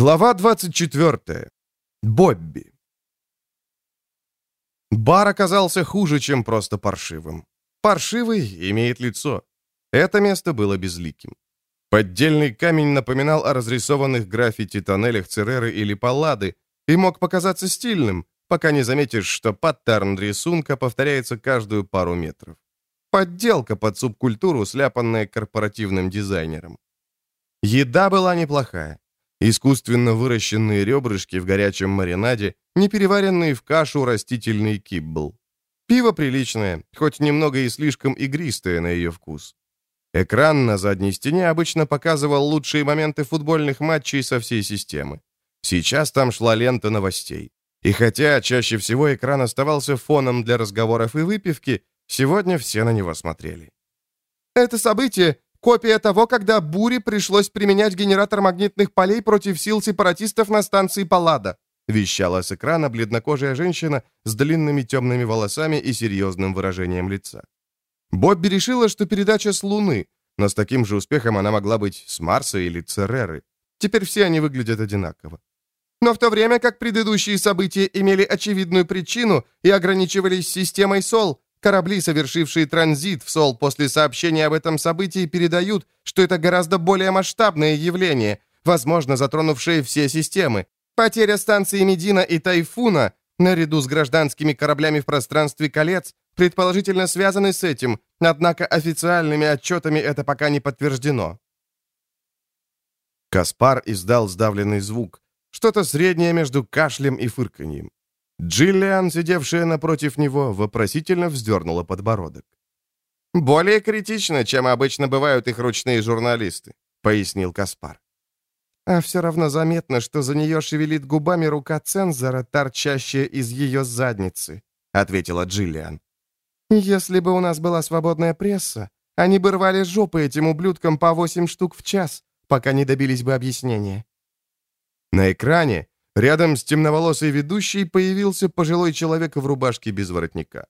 Глава 24. Бобби. Бар оказался хуже, чем просто паршивым. Паршивый имеет лицо. Это место было безликим. Поддельный камень напоминал о разрисованных граффити тоннелях Цереры или Паллады и мог показаться стильным, пока не заметишь, что паттерн рисунка повторяется каждую пару метров. Подделка под субкультуру, сляпанная корпоративным дизайнером. Еда была неплохая. Искусственно выращенные ребрышки в горячем маринаде, не переваренные в кашу растительный киббл. Пиво приличное, хоть немного и слишком игристое на ее вкус. Экран на задней стене обычно показывал лучшие моменты футбольных матчей со всей системы. Сейчас там шла лента новостей. И хотя чаще всего экран оставался фоном для разговоров и выпивки, сегодня все на него смотрели. «Это событие Копия того, когда Буре пришлось применять генератор магнитных полей против сил сепаратистов на станции Паллада», вещала с экрана бледнокожая женщина с длинными темными волосами и серьезным выражением лица. Бобби решила, что передача с Луны, но с таким же успехом она могла быть с Марса или Цереры. Теперь все они выглядят одинаково. Но в то время как предыдущие события имели очевидную причину и ограничивались системой СОЛ, Корабли, совершившие транзит в Сол после сообщения об этом событии, передают, что это гораздо более масштабное явление, возможно, затронувшее все системы. Потеря станции Медина и Тайфуна, наряду с гражданскими кораблями в пространстве колец, предположительно связаны с этим, однако официальными отчетами это пока не подтверждено. Каспар издал сдавленный звук, что-то среднее между кашлем и фырканьем. Джиллиан, сидевшая напротив него, вопросительно вздернула подбородок. «Более критично, чем обычно бывают их ручные журналисты», — пояснил Каспар. «А все равно заметно, что за нее шевелит губами рука цензора, торчащая из ее задницы», — ответила Джиллиан. «Если бы у нас была свободная пресса, они бы рвали жопы этим ублюдкам по восемь штук в час, пока не добились бы объяснения». На экране Рядом с темноволосой ведущей появился пожилой человек в рубашке без воротника.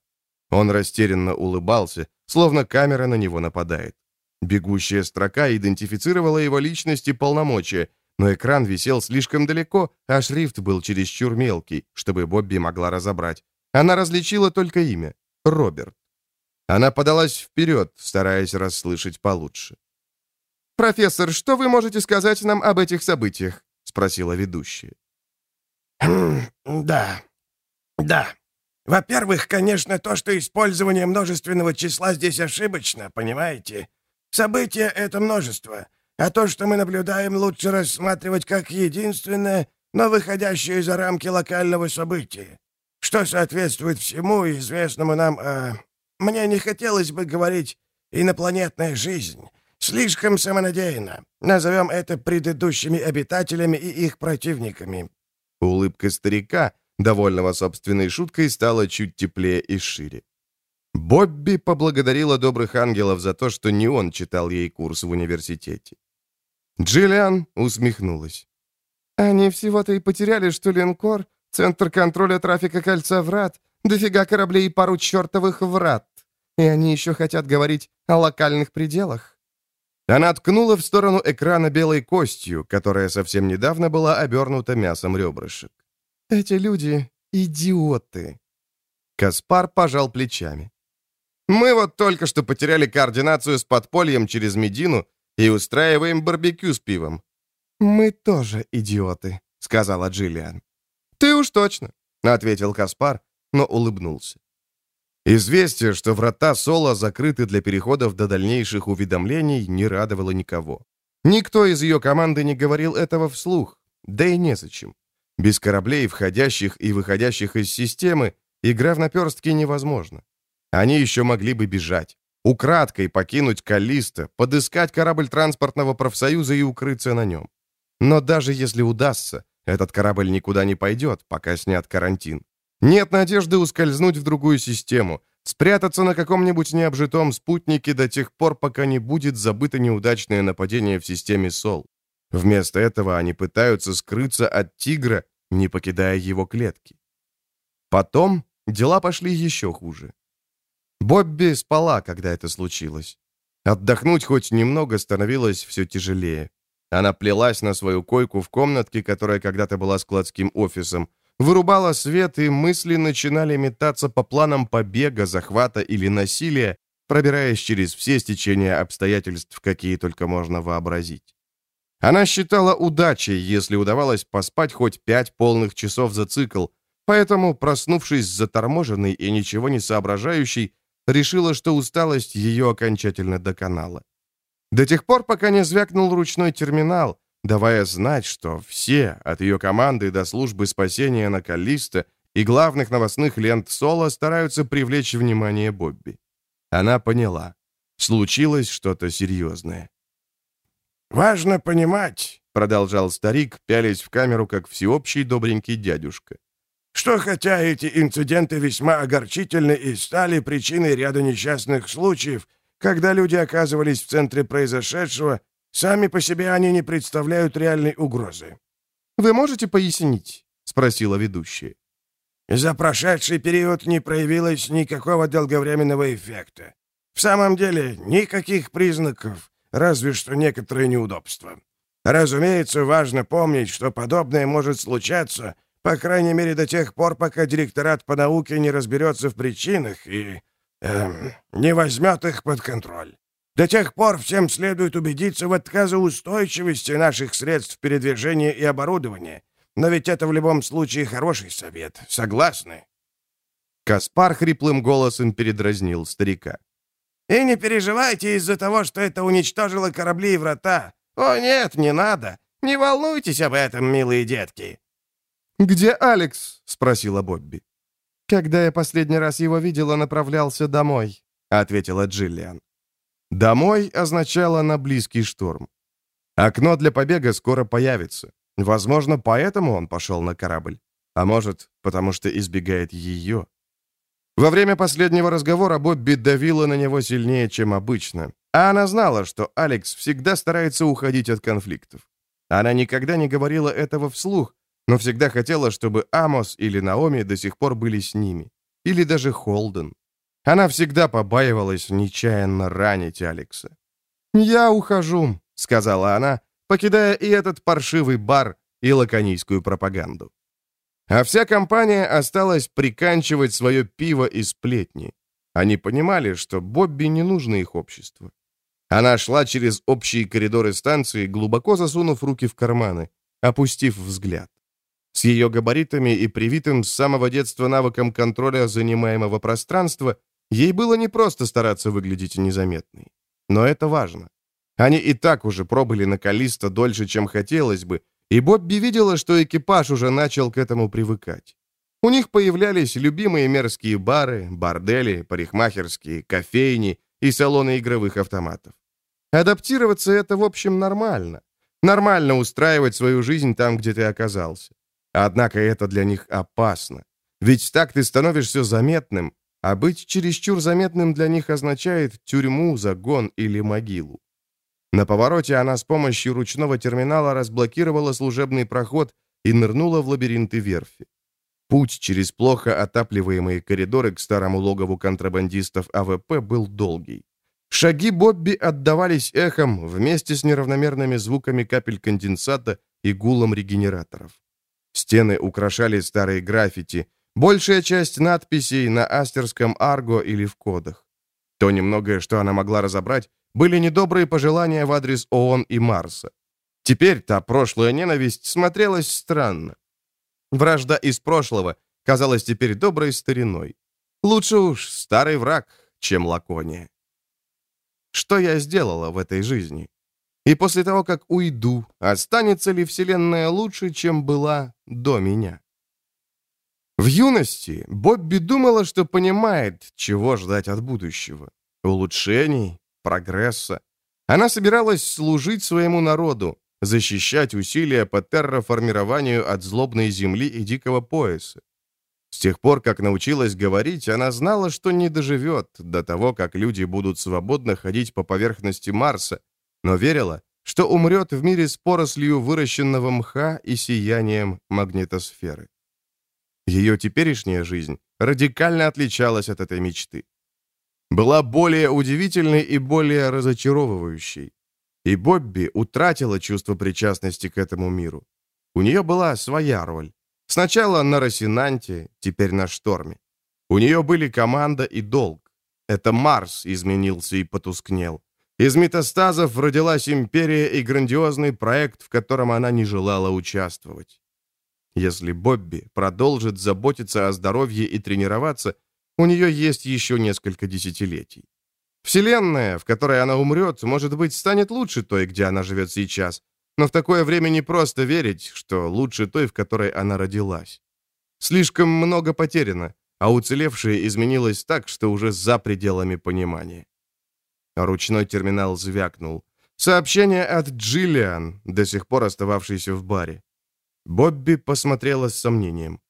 Он растерянно улыбался, словно камера на него нападает. Бегущая строка идентифицировала его личность и полномочия, но экран висел слишком далеко, а шрифт был чересчур мелкий, чтобы Бобби могла разобрать. Она различила только имя — Роберт. Она подалась вперед, стараясь расслышать получше. «Профессор, что вы можете сказать нам об этих событиях?» — спросила ведущая. «Да, да. Во-первых, конечно, то, что использование множественного числа здесь ошибочно, понимаете? События — это множество, а то, что мы наблюдаем, лучше рассматривать как единственное, но выходящее за рамки локального события, что соответствует всему известному нам... Э, мне не хотелось бы говорить «инопланетная жизнь», слишком самонадеянно. Назовем это предыдущими обитателями и их противниками. Улыбка старика, довольного собственной шуткой, стала чуть теплее и шире. Бобби поблагодарила добрых ангелов за то, что не он читал ей курс в университете. Джиллиан усмехнулась. «Они всего-то и потеряли, что линкор, центр контроля трафика кольца врат, дофига кораблей и пару чертовых врат. И они еще хотят говорить о локальных пределах». Она ткнула в сторону экрана белой костью, которая совсем недавно была обернута мясом ребрышек. «Эти люди — идиоты!» Каспар пожал плечами. «Мы вот только что потеряли координацию с подпольем через Медину и устраиваем барбекю с пивом». «Мы тоже идиоты», — сказала Джиллиан. «Ты уж точно», — ответил Каспар, но улыбнулся. Известие, что врата Соло закрыты для переходов до дальнейших уведомлений, не радовало никого. Никто из ее команды не говорил этого вслух, да и незачем. Без кораблей, входящих и выходящих из системы, игра в наперстки невозможна. Они еще могли бы бежать, украдкой покинуть Каллиста, подыскать корабль транспортного профсоюза и укрыться на нем. Но даже если удастся, этот корабль никуда не пойдет, пока снят карантин. Нет надежды ускользнуть в другую систему, спрятаться на каком-нибудь необжитом спутнике до тех пор, пока не будет забыто неудачное нападение в системе СОЛ. Вместо этого они пытаются скрыться от тигра, не покидая его клетки. Потом дела пошли еще хуже. Бобби спала, когда это случилось. Отдохнуть хоть немного становилось все тяжелее. Она плелась на свою койку в комнатке, которая когда-то была складским офисом, вырубала свет, и мысли начинали метаться по планам побега, захвата или насилия, пробираясь через все стечения обстоятельств, какие только можно вообразить. Она считала удачей, если удавалось поспать хоть пять полных часов за цикл, поэтому, проснувшись заторможенной и ничего не соображающей, решила, что усталость ее окончательно доконала. До тех пор, пока не звякнул ручной терминал, давая знать, что все, от ее команды до службы спасения на Каллиста и главных новостных лент Соло, стараются привлечь внимание Бобби. Она поняла. Случилось что-то серьезное. «Важно понимать», — продолжал старик, пялясь в камеру, как всеобщий добренький дядюшка, «что хотя эти инциденты весьма огорчительны и стали причиной ряда несчастных случаев, когда люди оказывались в центре произошедшего, сами по себе они не представляют реальной угрозы». «Вы можете пояснить?» — спросила ведущая. «За прошедший период не проявилось никакого долговременного эффекта. В самом деле, никаких признаков, разве что некоторые неудобства. Разумеется, важно помнить, что подобное может случаться, по крайней мере, до тех пор, пока директорат по науке не разберется в причинах и эм, не возьмет их под контроль. До тех пор всем следует убедиться в отказоустойчивости наших средств передвижения и оборудования. Но ведь это в любом случае хороший совет. Согласны?» Каспар хриплым голосом передразнил старика. И не переживайте из-за того, что это уничтожило корабли и врата. О, нет, не надо. Не волнуйтесь об этом, милые детки». «Где Алекс?» — спросила Бобби. «Когда я последний раз его видела, направлялся домой», — ответила Джиллиан. «Домой» означало на близкий шторм. Окно для побега скоро появится. Возможно, поэтому он пошел на корабль. А может, потому что избегает ее. Во время последнего разговора Бобби давила на него сильнее, чем обычно. А она знала, что Алекс всегда старается уходить от конфликтов. Она никогда не говорила этого вслух, но всегда хотела, чтобы Амос или Наоми до сих пор были с ними. Или даже Холден. Она всегда побаивалась нечаянно ранить Алекса. «Я ухожу», — сказала она, покидая и этот паршивый бар, и лаконийскую пропаганду. А вся компания осталась приканчивать свое пиво и сплетни. Они понимали, что Бобби не нужно их общество. Она шла через общие коридоры станции, глубоко засунув руки в карманы, опустив взгляд. С ее габаритами и привитым с самого детства навыком контроля занимаемого пространства, ей было непросто стараться выглядеть незаметной. Но это важно. Они и так уже пробыли на Калиста дольше, чем хотелось бы, и Бобби видела, что экипаж уже начал к этому привыкать. У них появлялись любимые мерзкие бары, бордели, парикмахерские, кофейни и салоны игровых автоматов. Адаптироваться это, в общем, нормально. Нормально устраивать свою жизнь там, где ты оказался. Однако это для них опасно. Ведь так ты становишься заметным, а быть чересчур заметным для них означает тюрьму, загон или могилу. На повороте она с помощью ручного терминала разблокировала служебный проход и нырнула в лабиринты верфи. Путь через плохо отапливаемые коридоры к старому логову контрабандистов АВП был долгий. Шаги Бобби отдавались эхом вместе с неравномерными звуками капель конденсата и гулом регенераторов. Стены украшали старые граффити, большая часть надписей на астерском арго или в кодах. То немногое, что она могла разобрать, были недобрые пожелания в адрес ООН и Марса. Теперь та прошлая ненависть смотрелась странно. Вражда из прошлого казалась теперь доброй стариной. Лучше уж старый враг, чем Лакония. Что я сделала в этой жизни? И после того, как уйду, останется ли Вселенная лучше, чем была до меня? В юности Бобби думала, что понимает, чего ждать от будущего. Улучшений, прогресса. Она собиралась служить своему народу, защищать усилия по терраформированию от злобной земли и дикого пояса. С тех пор, как научилась говорить, она знала, что не доживет до того, как люди будут свободно ходить по поверхности Марса, но верила, что умрет в мире с порослью выращенного мха и сиянием магнитосферы. Ее теперешняя жизнь радикально отличалась от этой мечты была более удивительной и более разочаровывающей. И Бобби утратила чувство причастности к этому миру. У нее была своя роль. Сначала на Росинанте, теперь на Шторме. У нее были команда и долг. Это Марс изменился и потускнел. Из метастазов родилась империя и грандиозный проект, в котором она не желала участвовать. Если Бобби продолжит заботиться о здоровье и тренироваться, у нее есть еще несколько десятилетий. Вселенная, в которой она умрет, может быть, станет лучше той, где она живет сейчас, но в такое время не просто верить, что лучше той, в которой она родилась. Слишком много потеряно, а уцелевшее изменилось так, что уже за пределами понимания. Ручной терминал звякнул. Сообщение от Джиллиан, до сих пор остававшейся в баре. Бобби посмотрела с сомнением.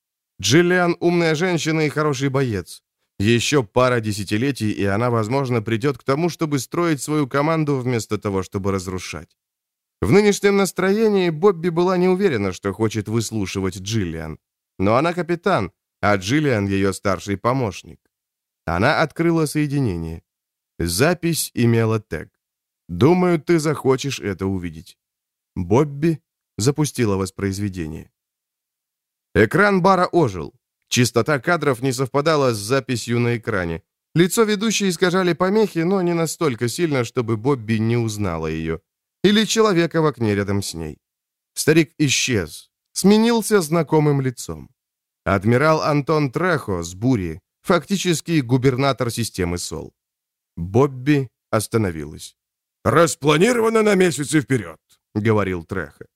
Джиллиан умная женщина и хороший боец. Еще пара десятилетий, и она, возможно, придет к тому, чтобы строить свою команду вместо того, чтобы разрушать. В нынешнем настроении Бобби была не уверена, что хочет выслушивать Джиллиан. Но она капитан, а Джиллиан ее старший помощник. Она открыла соединение. Запись имела тег. «Думаю, ты захочешь это увидеть». Бобби запустила воспроизведение. Экран бара ожил. Частота кадров не совпадала с записью на экране. Лицо ведущей искажали помехи, но не настолько сильно, чтобы Бобби не узнала ее. Или человека в окне рядом с ней. Старик исчез. Сменился знакомым лицом. Адмирал Антон Трехо с Бури, фактически губернатор системы СОЛ. Бобби остановилась. «Распланировано на месяцы вперед», — говорил Трехо.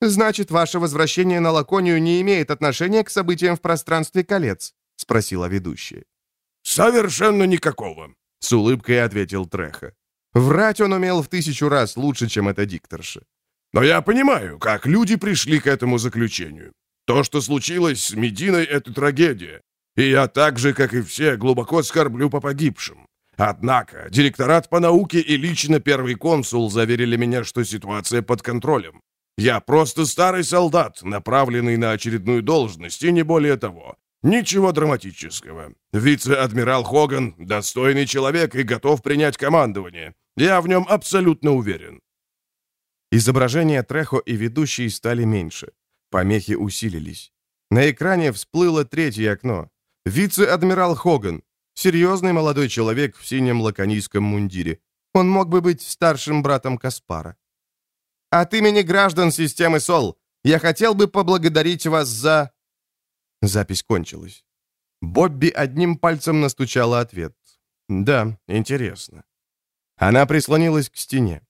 «Значит, ваше возвращение на Лаконию не имеет отношения к событиям в пространстве колец?» — спросила ведущая. «Совершенно никакого», — с улыбкой ответил Треха. Врать он умел в тысячу раз лучше, чем эта дикторша. «Но я понимаю, как люди пришли к этому заключению. То, что случилось с Мединой, — это трагедия. И я так же, как и все, глубоко скорблю по погибшим. Однако директорат по науке и лично первый консул заверили меня, что ситуация под контролем. Я просто старый солдат, направленный на очередную должность, и не более того. Ничего драматического. Вице-адмирал Хоган — достойный человек и готов принять командование. Я в нем абсолютно уверен. Изображения Трехо и ведущий стали меньше. Помехи усилились. На экране всплыло третье окно. Вице-адмирал Хоган. Серьезный молодой человек в синем лаконийском мундире. Он мог бы быть старшим братом Каспара. От имени граждан системы СОЛ я хотел бы поблагодарить вас за...» Запись кончилась. Бобби одним пальцем настучала ответ. «Да, интересно». Она прислонилась к стене.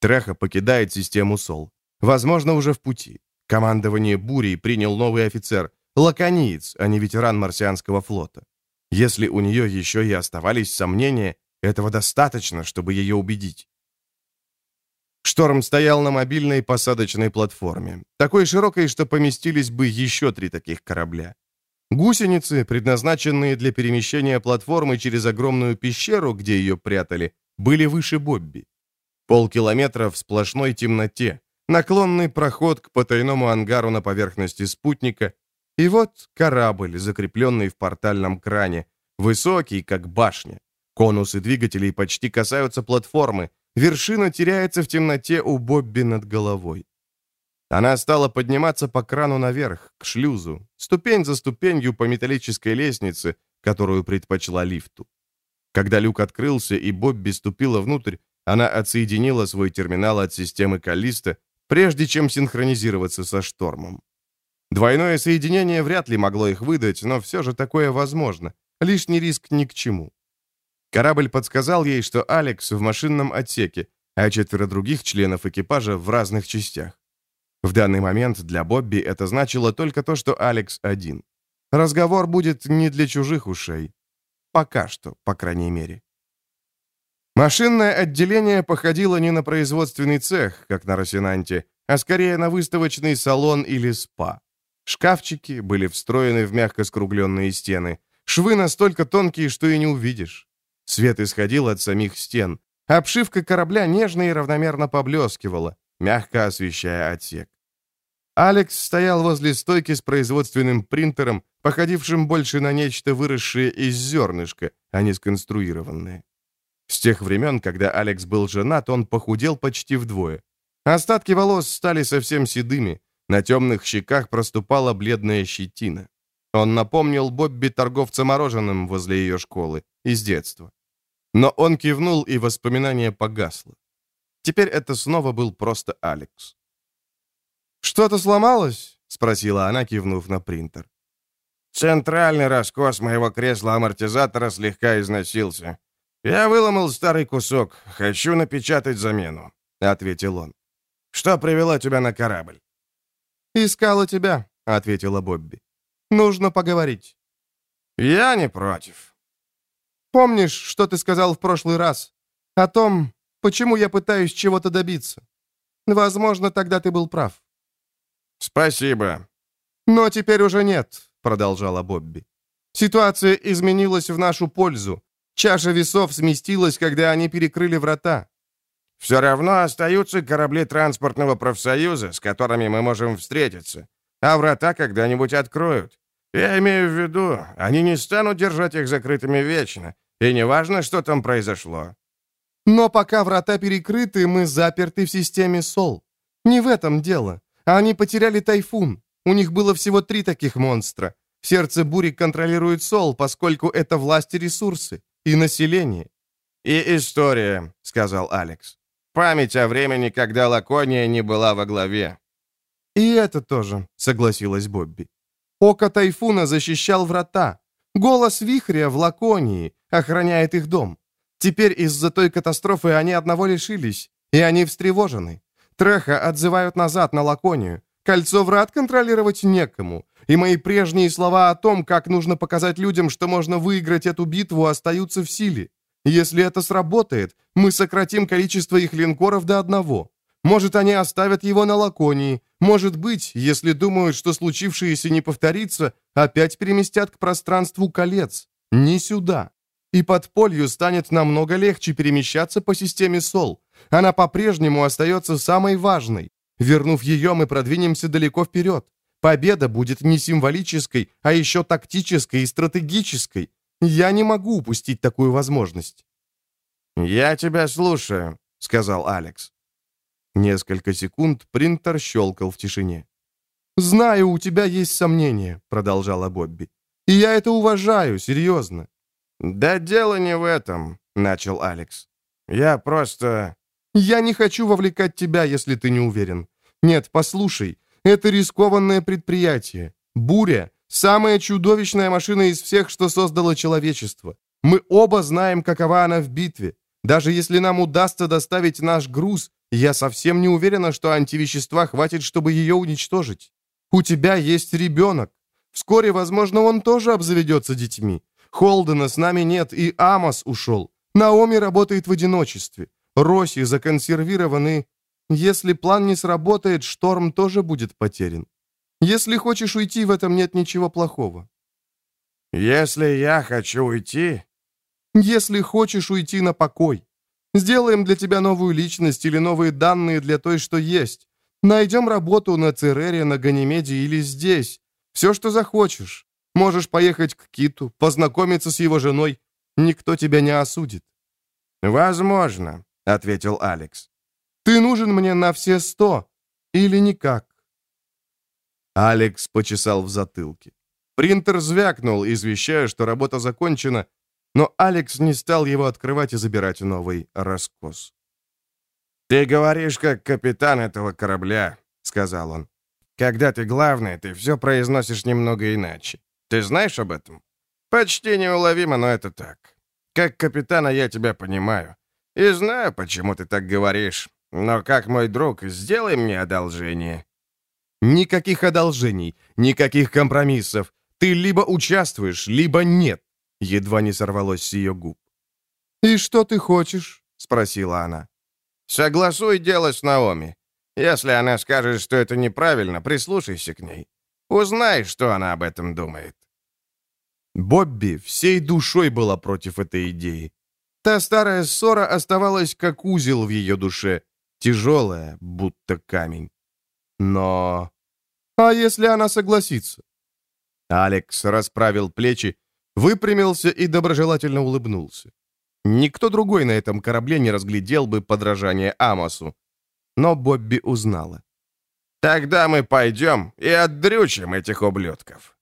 Треха покидает систему СОЛ. Возможно, уже в пути. Командование бурей принял новый офицер, лакониец, а не ветеран марсианского флота. Если у нее еще и оставались сомнения, этого достаточно, чтобы ее убедить. Шторм стоял на мобильной посадочной платформе, такой широкой, что поместились бы еще три таких корабля. Гусеницы, предназначенные для перемещения платформы через огромную пещеру, где ее прятали, были выше Бобби. Полкилометра в сплошной темноте, наклонный проход к потайному ангару на поверхности спутника, и вот корабль, закрепленный в портальном кране, высокий, как башня. Конусы двигателей почти касаются платформы, Вершина теряется в темноте у Бобби над головой. Она стала подниматься по крану наверх, к шлюзу, ступень за ступенью по металлической лестнице, которую предпочла лифту. Когда люк открылся и Бобби ступила внутрь, она отсоединила свой терминал от системы Калиста, прежде чем синхронизироваться со штормом. Двойное соединение вряд ли могло их выдать, но все же такое возможно. Лишний риск ни к чему. Корабль подсказал ей, что Алекс в машинном отсеке, а четверо других членов экипажа в разных частях. В данный момент для Бобби это значило только то, что Алекс один. Разговор будет не для чужих ушей. Пока что, по крайней мере. Машинное отделение походило не на производственный цех, как на Росинанте, а скорее на выставочный салон или спа. Шкафчики были встроены в мягко скругленные стены. Швы настолько тонкие, что и не увидишь. Свет исходил от самих стен. Обшивка корабля нежно и равномерно поблескивала, мягко освещая отсек. Алекс стоял возле стойки с производственным принтером, походившим больше на нечто выросшее из зернышка, а не сконструированное. С тех времен, когда Алекс был женат, он похудел почти вдвое. Остатки волос стали совсем седыми, на темных щеках проступала бледная щетина. Он напомнил Бобби торговца мороженым возле ее школы из детства. Но он кивнул, и воспоминание погасло. Теперь это снова был просто Алекс. «Что-то сломалось?» — спросила она, кивнув на принтер. «Центральный раскос моего кресла-амортизатора слегка износился. Я выломал старый кусок. Хочу напечатать замену», — ответил он. «Что привело тебя на корабль?» «Искала тебя», — ответила Бобби. «Нужно поговорить». «Я не против». «Помнишь, что ты сказал в прошлый раз? О том, почему я пытаюсь чего-то добиться? Возможно, тогда ты был прав». «Спасибо». «Но теперь уже нет», — продолжала Бобби. «Ситуация изменилась в нашу пользу. Чаша весов сместилась, когда они перекрыли врата. Все равно остаются корабли транспортного профсоюза, с которыми мы можем встретиться. А врата когда-нибудь откроют. Я имею в виду, они не станут держать их закрытыми вечно. И не важно, что там произошло. Но пока врата перекрыты, мы заперты в системе СОЛ. Не в этом дело. Они потеряли тайфун. У них было всего три таких монстра. Сердце бури контролирует СОЛ, поскольку это власть и ресурсы. И население. «И история», — сказал Алекс. Память о времени, когда Лакония не была во главе. «И это тоже», — согласилась Бобби. «Око Тайфуна защищал врата. Голос вихря в Лаконии охраняет их дом. Теперь из-за той катастрофы они одного лишились, и они встревожены. Треха отзывают назад на Лаконию. Кольцо врат контролировать некому. И мои прежние слова о том, как нужно показать людям, что можно выиграть эту битву, остаются в силе. Если это сработает, мы сократим количество их линкоров до одного. Может, они оставят его на Лаконии. Может быть, если думают, что случившееся не повторится, опять переместят к пространству колец. Не сюда. И подполью станет намного легче перемещаться по системе СОЛ. Она по-прежнему остается самой важной. Вернув ее, мы продвинемся далеко вперед. Победа будет не символической, а еще тактической и стратегической. Я не могу упустить такую возможность». «Я тебя слушаю», — сказал Алекс. Несколько секунд принтер щелкал в тишине. «Знаю, у тебя есть сомнения», — продолжала Бобби. «И я это уважаю, серьезно». «Да дело не в этом», — начал Алекс. «Я просто...» «Я не хочу вовлекать тебя, если ты не уверен. Нет, послушай, это рискованное предприятие. Буря Самая чудовищная машина из всех, что создало человечество. Мы оба знаем, какова она в битве. Даже если нам удастся доставить наш груз, я совсем не уверена, что антивещества хватит, чтобы ее уничтожить. У тебя есть ребенок. Вскоре, возможно, он тоже обзаведется детьми. Холдена с нами нет, и Амос ушел. Наоми работает в одиночестве. Роси законсервированы. Если план не сработает, шторм тоже будет потерян. Если хочешь уйти, в этом нет ничего плохого». «Если я хочу уйти...» «Если хочешь уйти на покой. Сделаем для тебя новую личность или новые данные для той, что есть. Найдем работу на Церере, на Ганимеде или здесь. Все, что захочешь. Можешь поехать к Киту, познакомиться с его женой. Никто тебя не осудит». «Возможно», — ответил Алекс. «Ты нужен мне на все сто. Или никак». Алекс почесал в затылке. Принтер звякнул, извещая, что работа закончена, но Алекс не стал его открывать и забирать новый раскос. «Ты говоришь, как капитан этого корабля», — сказал он. «Когда ты главный, ты все произносишь немного иначе. Ты знаешь об этом?» «Почти неуловимо, но это так. Как капитана я тебя понимаю. И знаю, почему ты так говоришь. Но как мой друг, сделай мне одолжение. Никаких одолжений, никаких компромиссов. Ты либо участвуешь, либо нет. Едва не сорвалось с ее губ. «И что ты хочешь?» — спросила она. «Согласуй дело с Наоми. Если она скажет, что это неправильно, прислушайся к ней. Узнай, что она об этом думает». Бобби всей душой была против этой идеи. Та старая ссора оставалась как узел в ее душе, тяжелая, будто камень. Но... А если она согласится? Алекс расправил плечи, выпрямился и доброжелательно улыбнулся. Никто другой на этом корабле не разглядел бы подражание Амосу. Но Бобби узнала. «Тогда мы пойдем и отдрючим этих ублюдков».